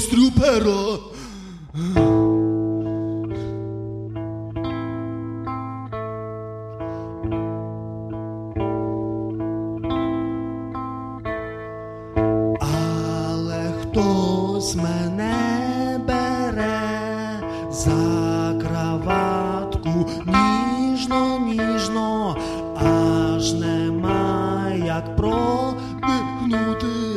стрюпера. Але хтось мене бере за краватку ніжно, ніжно, аж нема як продихнути.